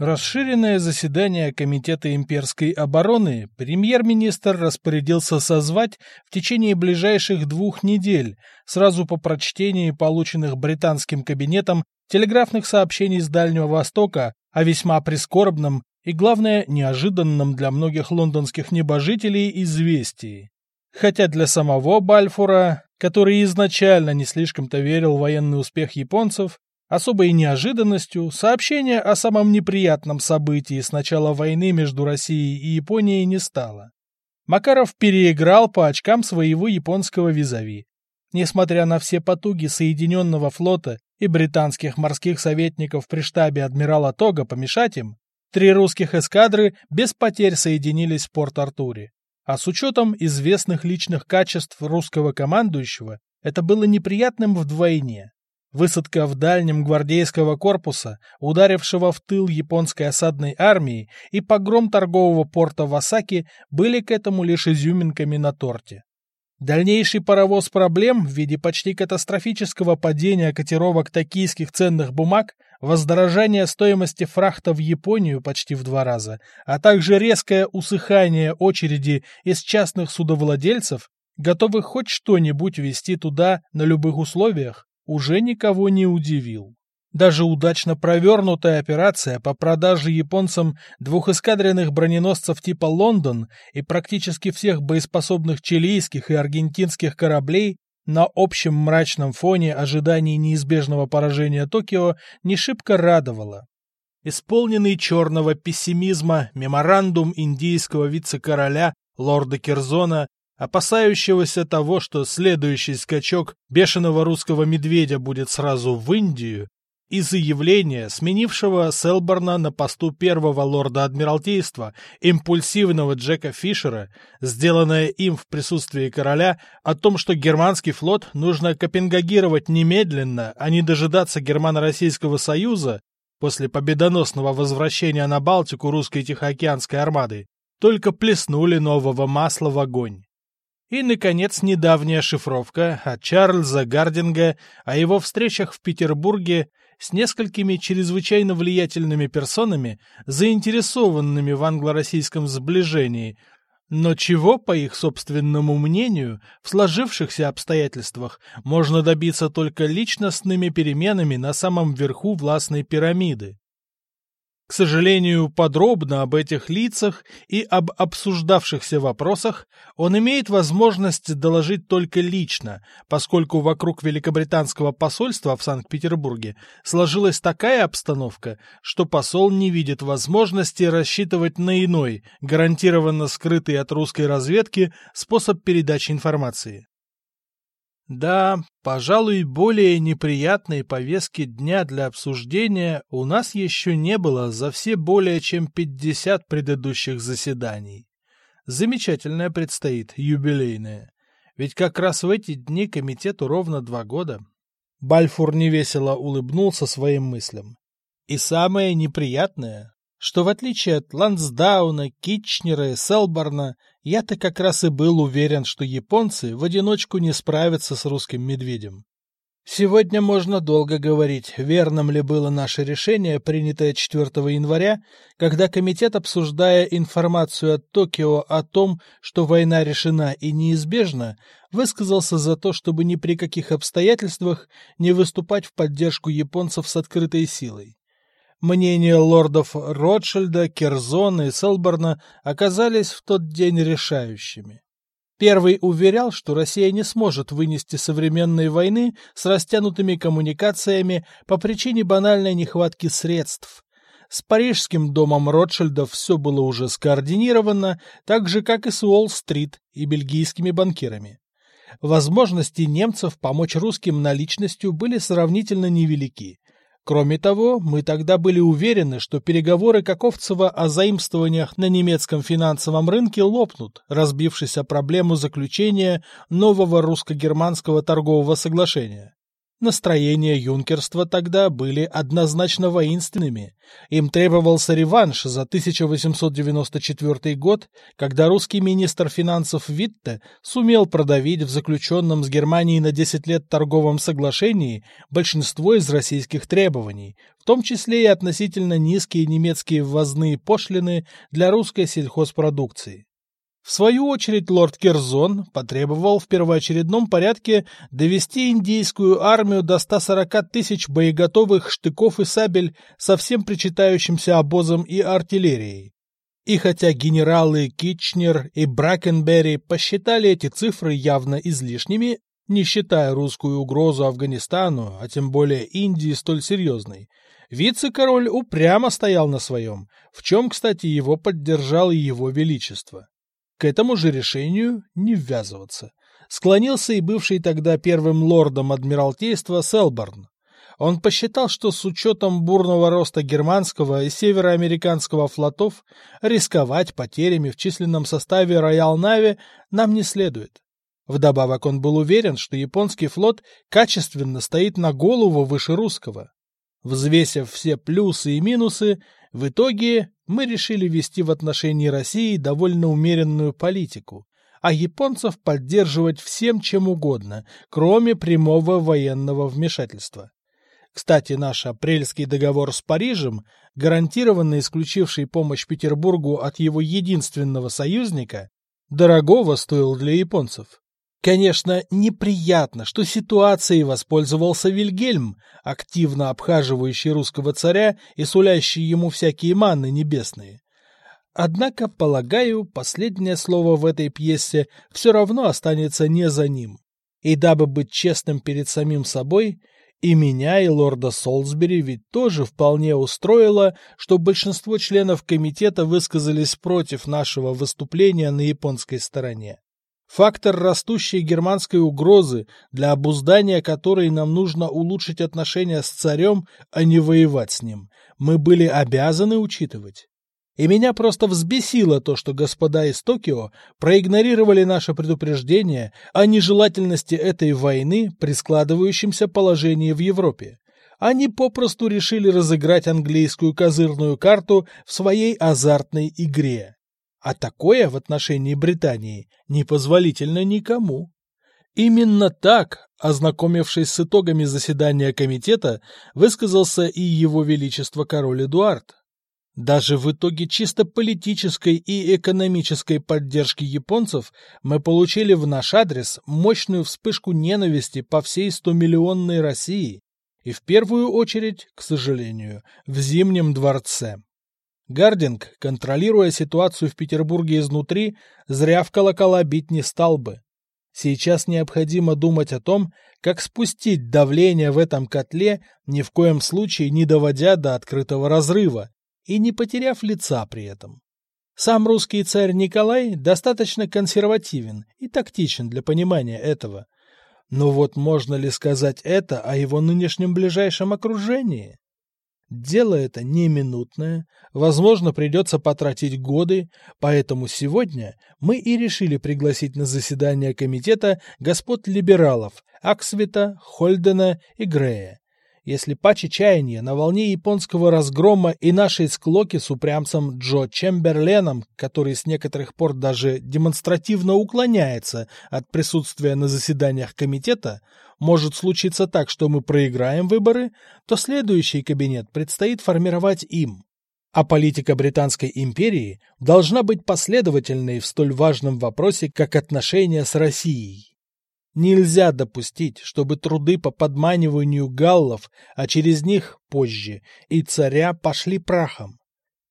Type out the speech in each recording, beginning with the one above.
Расширенное заседание Комитета имперской обороны премьер-министр распорядился созвать в течение ближайших двух недель, сразу по прочтении полученных британским кабинетом телеграфных сообщений с Дальнего Востока о весьма прискорбном и, главное, неожиданном для многих лондонских небожителей известии. Хотя для самого Бальфура, который изначально не слишком-то верил в военный успех японцев, Особой неожиданностью сообщение о самом неприятном событии с начала войны между Россией и Японией не стало. Макаров переиграл по очкам своего японского визави. Несмотря на все потуги Соединенного флота и британских морских советников при штабе адмирала Тога помешать им, три русских эскадры без потерь соединились в Порт-Артуре. А с учетом известных личных качеств русского командующего, это было неприятным вдвойне. Высадка в дальнем гвардейского корпуса, ударившего в тыл японской осадной армии, и погром торгового порта в Осаке были к этому лишь изюминками на торте. Дальнейший паровоз проблем в виде почти катастрофического падения котировок токийских ценных бумаг, воздорожания стоимости фрахта в Японию почти в два раза, а также резкое усыхание очереди из частных судовладельцев, готовых хоть что-нибудь везти туда на любых условиях, уже никого не удивил. Даже удачно провернутая операция по продаже японцам двухэскадренных броненосцев типа «Лондон» и практически всех боеспособных чилийских и аргентинских кораблей на общем мрачном фоне ожиданий неизбежного поражения Токио не шибко радовала. Исполненный черного пессимизма меморандум индийского вице-короля лорда Керзона опасающегося того, что следующий скачок бешеного русского медведя будет сразу в Индию, и заявление, сменившего Селборна на посту первого лорда Адмиралтейства, импульсивного Джека Фишера, сделанное им в присутствии короля, о том, что германский флот нужно копенгагировать немедленно, а не дожидаться Германо-Российского союза после победоносного возвращения на Балтику русской Тихоокеанской армады, только плеснули нового масла в огонь. И, наконец, недавняя шифровка от Чарльза Гардинга о его встречах в Петербурге с несколькими чрезвычайно влиятельными персонами, заинтересованными в англо-российском сближении, но чего, по их собственному мнению, в сложившихся обстоятельствах можно добиться только личностными переменами на самом верху властной пирамиды. К сожалению, подробно об этих лицах и об обсуждавшихся вопросах он имеет возможность доложить только лично, поскольку вокруг великобританского посольства в Санкт-Петербурге сложилась такая обстановка, что посол не видит возможности рассчитывать на иной, гарантированно скрытый от русской разведки, способ передачи информации. Да, пожалуй, более неприятной повестки дня для обсуждения у нас еще не было за все более чем 50 предыдущих заседаний. Замечательное предстоит, юбилейное. Ведь как раз в эти дни комитету ровно два года. Бальфур невесело улыбнулся своим мыслям. И самое неприятное, что в отличие от Лансдауна, Китчнера и Селборна, я-то как раз и был уверен, что японцы в одиночку не справятся с русским медведем. Сегодня можно долго говорить, верным ли было наше решение, принятое 4 января, когда комитет, обсуждая информацию от Токио о том, что война решена и неизбежна, высказался за то, чтобы ни при каких обстоятельствах не выступать в поддержку японцев с открытой силой. Мнения лордов Ротшильда, Керзона и Селборна оказались в тот день решающими. Первый уверял, что Россия не сможет вынести современной войны с растянутыми коммуникациями по причине банальной нехватки средств. С парижским домом Ротшильдов все было уже скоординировано, так же, как и с Уолл-стрит и бельгийскими банкирами. Возможности немцев помочь русским наличностью были сравнительно невелики. Кроме того, мы тогда были уверены, что переговоры Каковцева о заимствованиях на немецком финансовом рынке лопнут, разбившись о проблему заключения нового русско-германского торгового соглашения. Настроения юнкерства тогда были однозначно воинственными. Им требовался реванш за 1894 год, когда русский министр финансов Витте сумел продавить в заключенном с Германией на 10 лет торговом соглашении большинство из российских требований, в том числе и относительно низкие немецкие ввозные пошлины для русской сельхозпродукции. В свою очередь лорд Керзон потребовал в первоочередном порядке довести индийскую армию до 140 тысяч боеготовых штыков и сабель со всем причитающимся обозом и артиллерией. И хотя генералы Китчнер и Бракенберри посчитали эти цифры явно излишними, не считая русскую угрозу Афганистану, а тем более Индии столь серьезной, вице-король упрямо стоял на своем, в чем, кстати, его поддержал и его величество. К этому же решению не ввязываться. Склонился и бывший тогда первым лордом Адмиралтейства Селборн. Он посчитал, что с учетом бурного роста германского и североамериканского флотов рисковать потерями в численном составе Роял Нави нам не следует. Вдобавок он был уверен, что японский флот качественно стоит на голову выше русского. Взвесив все плюсы и минусы, в итоге мы решили вести в отношении России довольно умеренную политику, а японцев поддерживать всем чем угодно, кроме прямого военного вмешательства. Кстати, наш апрельский договор с Парижем, гарантированно исключивший помощь Петербургу от его единственного союзника, дорогого стоил для японцев. Конечно, неприятно, что ситуацией воспользовался Вильгельм, активно обхаживающий русского царя и сулящий ему всякие манны небесные. Однако, полагаю, последнее слово в этой пьесе все равно останется не за ним. И дабы быть честным перед самим собой, и меня, и лорда Солсбери ведь тоже вполне устроило, что большинство членов комитета высказались против нашего выступления на японской стороне. Фактор растущей германской угрозы, для обуздания которой нам нужно улучшить отношения с царем, а не воевать с ним, мы были обязаны учитывать. И меня просто взбесило то, что господа из Токио проигнорировали наше предупреждение о нежелательности этой войны при складывающемся положении в Европе. Они попросту решили разыграть английскую козырную карту в своей азартной игре. А такое в отношении Британии непозволительно никому. Именно так, ознакомившись с итогами заседания комитета, высказался и его величество король Эдуард. Даже в итоге чисто политической и экономической поддержки японцев мы получили в наш адрес мощную вспышку ненависти по всей стомиллионной России и в первую очередь, к сожалению, в Зимнем дворце. Гардинг, контролируя ситуацию в Петербурге изнутри, зря в колокола бить не стал бы. Сейчас необходимо думать о том, как спустить давление в этом котле, ни в коем случае не доводя до открытого разрыва и не потеряв лица при этом. Сам русский царь Николай достаточно консервативен и тактичен для понимания этого. Но вот можно ли сказать это о его нынешнем ближайшем окружении? Дело это не минутное, возможно, придется потратить годы, поэтому сегодня мы и решили пригласить на заседание комитета господ либералов Аксвита, Хольдена и Грея. Если паче чаяния на волне японского разгрома и нашей склоки с упрямцем Джо Чемберленом, который с некоторых пор даже демонстративно уклоняется от присутствия на заседаниях комитета, может случиться так, что мы проиграем выборы, то следующий кабинет предстоит формировать им. А политика Британской империи должна быть последовательной в столь важном вопросе, как отношения с Россией. Нельзя допустить, чтобы труды по подманиванию галлов, а через них позже, и царя пошли прахом.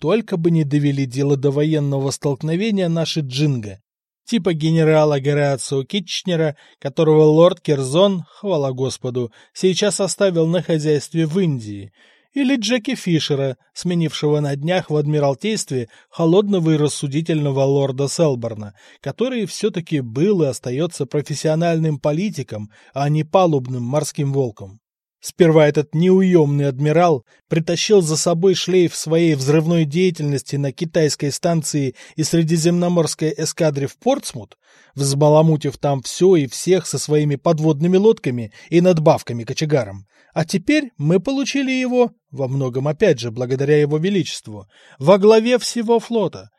Только бы не довели дело до военного столкновения наши джинга, типа генерала Горацио Китчнера, которого лорд Керзон, хвала господу, сейчас оставил на хозяйстве в Индии, или Джеки Фишера, сменившего на днях в Адмиралтействе холодного и рассудительного лорда Селборна, который все-таки был и остается профессиональным политиком, а не палубным морским волком. Сперва этот неуемный адмирал притащил за собой шлейф своей взрывной деятельности на китайской станции и средиземноморской эскадре в Портсмут, взбаламутив там все и всех со своими подводными лодками и надбавками кочегарам. А теперь мы получили его, во многом опять же благодаря его величеству, во главе всего флота.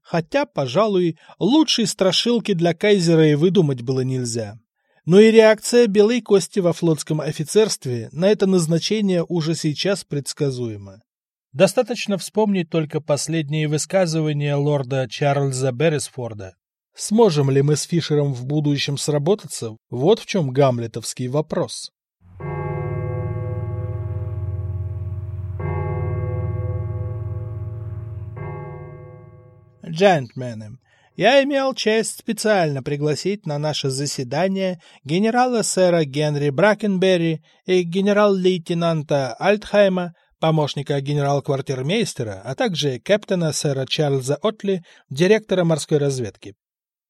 Хотя, пожалуй, лучшей страшилки для кайзера и выдумать было нельзя. Но и реакция белой кости во флотском офицерстве на это назначение уже сейчас предсказуема. Достаточно вспомнить только последние высказывания лорда Чарльза Беррисфорда. Сможем ли мы с Фишером в будущем сработаться? Вот в чем гамлетовский вопрос. Джентльмены, я имел честь специально пригласить на наше заседание генерала сэра Генри Бракенберри и генерал-лейтенанта Альтхайма, помощника генерал-квартирмейстера, а также капитана сэра Чарльза Отли, директора морской разведки.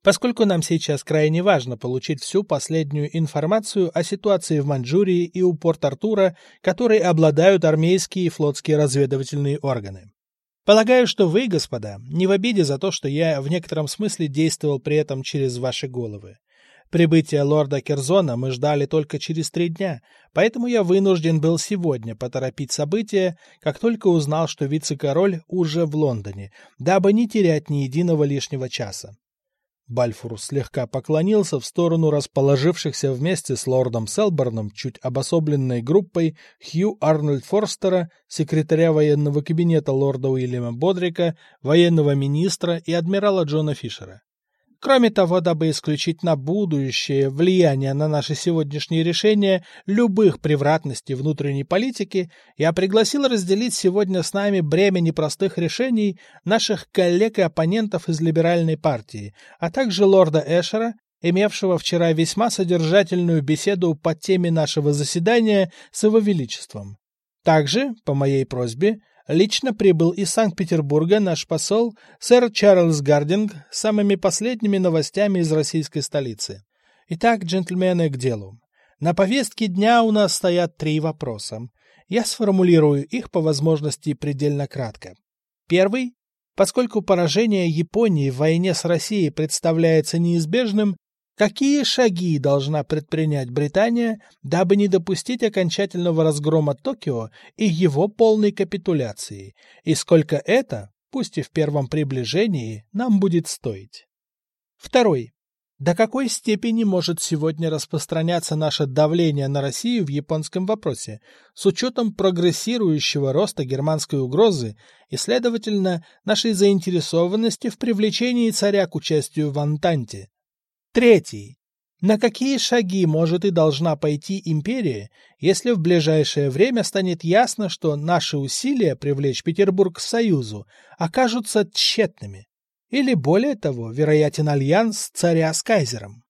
Поскольку нам сейчас крайне важно получить всю последнюю информацию о ситуации в Маньчжурии и у Порт-Артура, которой обладают армейские и флотские разведывательные органы. Полагаю, что вы, господа, не в обиде за то, что я в некотором смысле действовал при этом через ваши головы. Прибытие лорда Керзона мы ждали только через три дня, поэтому я вынужден был сегодня поторопить события, как только узнал, что вице-король уже в Лондоне, дабы не терять ни единого лишнего часа. Бальфур слегка поклонился в сторону расположившихся вместе с лордом Селборном чуть обособленной группой Хью Арнольд Форстера, секретаря военного кабинета лорда Уильяма Бодрика, военного министра и адмирала Джона Фишера. Кроме того, дабы исключить на будущее влияние на наши сегодняшние решения любых превратностей внутренней политики, я пригласил разделить сегодня с нами бремя непростых решений наших коллег и оппонентов из либеральной партии, а также лорда Эшера, имевшего вчера весьма содержательную беседу по теме нашего заседания с его величеством. Также, по моей просьбе, лично прибыл из Санкт-Петербурга наш посол сэр Чарльз Гардинг с самыми последними новостями из российской столицы. Итак, джентльмены, к делу. На повестке дня у нас стоят три вопроса. Я сформулирую их по возможности предельно кратко. Первый. Поскольку поражение Японии в войне с Россией представляется неизбежным, Какие шаги должна предпринять Британия, дабы не допустить окончательного разгрома Токио и его полной капитуляции, и сколько это, пусть и в первом приближении, нам будет стоить? Второй. До какой степени может сегодня распространяться наше давление на Россию в японском вопросе, с учетом прогрессирующего роста германской угрозы и, следовательно, нашей заинтересованности в привлечении царя к участию в Антанте? Третий. На какие шаги может и должна пойти империя, если в ближайшее время станет ясно, что наши усилия привлечь Петербург к Союзу окажутся тщетными? Или, более того, вероятен альянс царя с кайзером?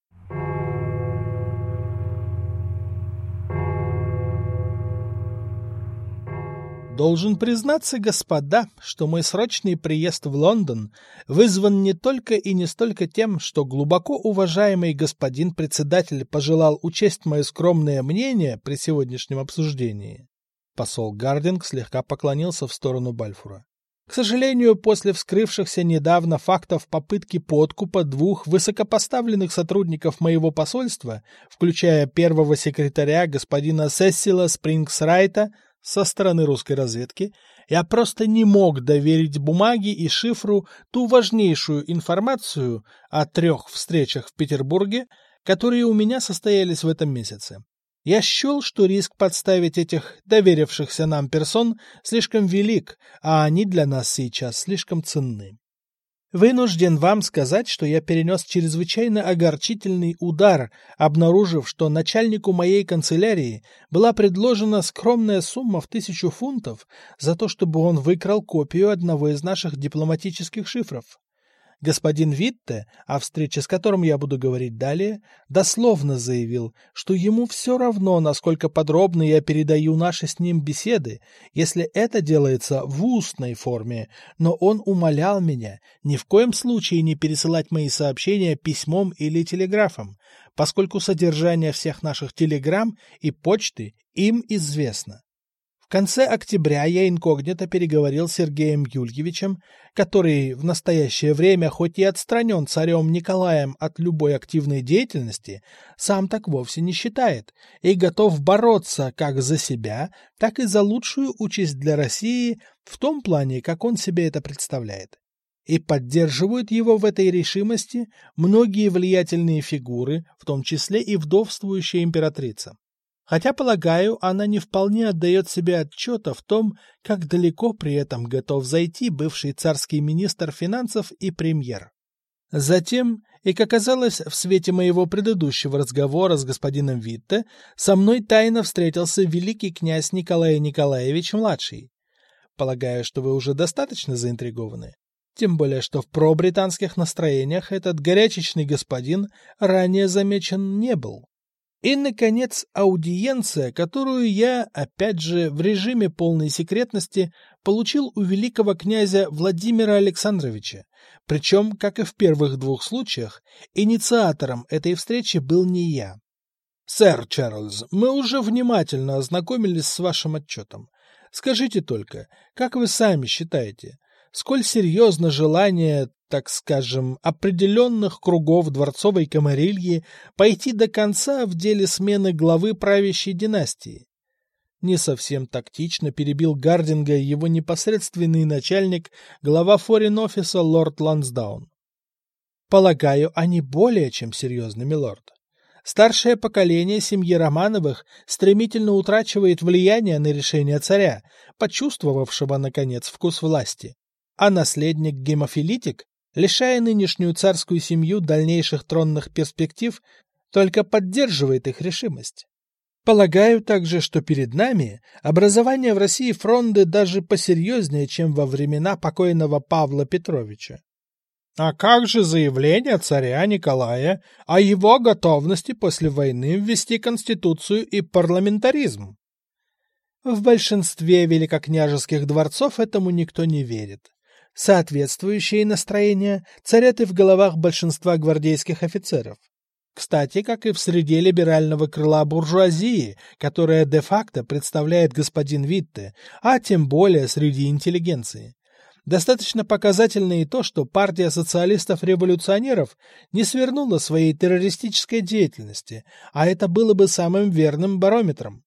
Должен признаться, господа, что мой срочный приезд в Лондон вызван не только и не столько тем, что глубоко уважаемый господин председатель пожелал учесть мое скромное мнение при сегодняшнем обсуждении. Посол Гардинг слегка поклонился в сторону Бальфура. К сожалению, после вскрывшихся недавно фактов попытки подкупа двух высокопоставленных сотрудников моего посольства, включая первого секретаря господина Сессила Спрингсрайта, со стороны русской разведки, я просто не мог доверить бумаге и шифру ту важнейшую информацию о трех встречах в Петербурге, которые у меня состоялись в этом месяце. Я счел, что риск подставить этих доверившихся нам персон слишком велик, а они для нас сейчас слишком ценны. Вынужден вам сказать, что я перенес чрезвычайно огорчительный удар, обнаружив, что начальнику моей канцелярии была предложена скромная сумма в тысячу фунтов за то, чтобы он выкрал копию одного из наших дипломатических шифров. Господин Витте, о встрече с которым я буду говорить далее, дословно заявил, что ему все равно, насколько подробно я передаю наши с ним беседы, если это делается в устной форме, но он умолял меня ни в коем случае не пересылать мои сообщения письмом или телеграфом, поскольку содержание всех наших телеграмм и почты им известно конце октября я инкогнито переговорил с Сергеем Юльевичем, который в настоящее время хоть и отстранен царем Николаем от любой активной деятельности, сам так вовсе не считает и готов бороться как за себя, так и за лучшую участь для России в том плане, как он себе это представляет. И поддерживают его в этой решимости многие влиятельные фигуры, в том числе и вдовствующая императрица. Хотя, полагаю, она не вполне отдает себе отчета в том, как далеко при этом готов зайти бывший царский министр финансов и премьер. Затем, и как оказалось в свете моего предыдущего разговора с господином Витте, со мной тайно встретился великий князь Николай Николаевич-младший. Полагаю, что вы уже достаточно заинтригованы. Тем более, что в пробританских настроениях этот горячечный господин ранее замечен не был. И, наконец, аудиенция, которую я, опять же, в режиме полной секретности, получил у великого князя Владимира Александровича. Причем, как и в первых двух случаях, инициатором этой встречи был не я. «Сэр Чарльз, мы уже внимательно ознакомились с вашим отчетом. Скажите только, как вы сами считаете, сколь серьезно желание, так скажем, определенных кругов дворцовой камарильи пойти до конца в деле смены главы правящей династии. Не совсем тактично перебил Гардинга его непосредственный начальник, глава форин-офиса лорд Лансдаун. Полагаю, они более чем серьезны, милорд. Старшее поколение семьи Романовых стремительно утрачивает влияние на решение царя, почувствовавшего, наконец, вкус власти а наследник гемофилитик, лишая нынешнюю царскую семью дальнейших тронных перспектив, только поддерживает их решимость. Полагаю также, что перед нами образование в России фронды даже посерьезнее, чем во времена покойного Павла Петровича. А как же заявление царя Николая о его готовности после войны ввести конституцию и парламентаризм? В большинстве великокняжеских дворцов этому никто не верит. Соответствующие настроения царят и в головах большинства гвардейских офицеров. Кстати, как и в среде либерального крыла буржуазии, которая де-факто представляет господин Витте, а тем более среди интеллигенции. Достаточно показательно и то, что партия социалистов-революционеров не свернула своей террористической деятельности, а это было бы самым верным барометром.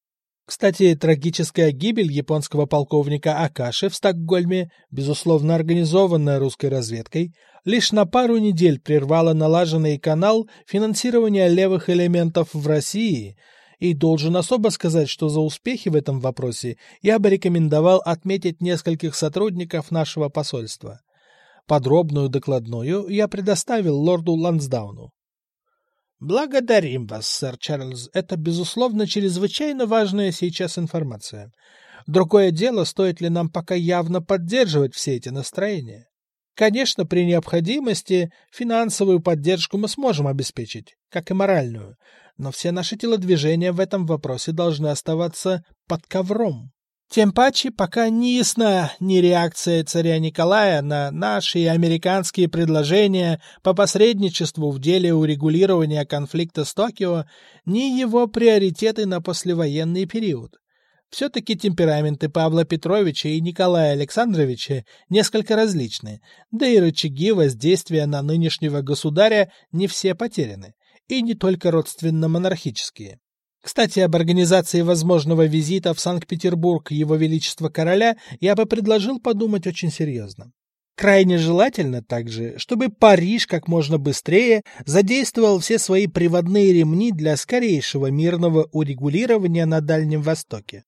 Кстати, трагическая гибель японского полковника Акаши в Стокгольме, безусловно организованная русской разведкой, лишь на пару недель прервала налаженный канал финансирования левых элементов в России, и должен особо сказать, что за успехи в этом вопросе я бы рекомендовал отметить нескольких сотрудников нашего посольства. Подробную докладную я предоставил лорду Лансдауну. Благодарим вас, сэр Чарльз. Это, безусловно, чрезвычайно важная сейчас информация. Другое дело, стоит ли нам пока явно поддерживать все эти настроения. Конечно, при необходимости финансовую поддержку мы сможем обеспечить, как и моральную, но все наши телодвижения в этом вопросе должны оставаться под ковром. Тем паче, пока не ясна ни реакция царя Николая на наши и американские предложения по посредничеству в деле урегулирования конфликта с Токио, ни его приоритеты на послевоенный период. Все-таки темпераменты Павла Петровича и Николая Александровича несколько различны, да и рычаги воздействия на нынешнего государя не все потеряны, и не только родственно-монархические. Кстати, об организации возможного визита в Санкт-Петербург Его Величества Короля я бы предложил подумать очень серьезно. Крайне желательно также, чтобы Париж как можно быстрее задействовал все свои приводные ремни для скорейшего мирного урегулирования на Дальнем Востоке.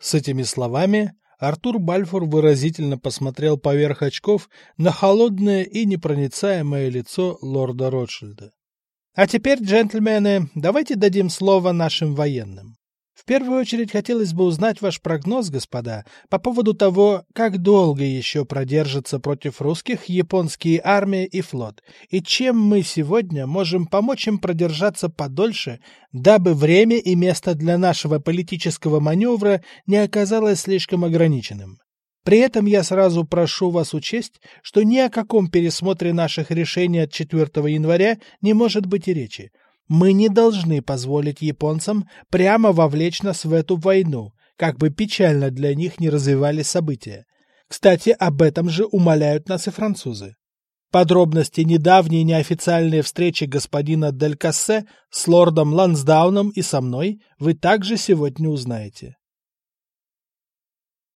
С этими словами Артур Бальфур выразительно посмотрел поверх очков на холодное и непроницаемое лицо лорда Ротшильда. А теперь, джентльмены, давайте дадим слово нашим военным. В первую очередь хотелось бы узнать ваш прогноз, господа, по поводу того, как долго еще продержатся против русских японские армия и флот, и чем мы сегодня можем помочь им продержаться подольше, дабы время и место для нашего политического маневра не оказалось слишком ограниченным. При этом я сразу прошу вас учесть, что ни о каком пересмотре наших решений от 4 января не может быть и речи. Мы не должны позволить японцам прямо вовлечь нас в эту войну, как бы печально для них не развивались события. Кстати, об этом же умоляют нас и французы. Подробности недавней неофициальной встречи господина Дель Кассе с лордом Лансдауном и со мной вы также сегодня узнаете.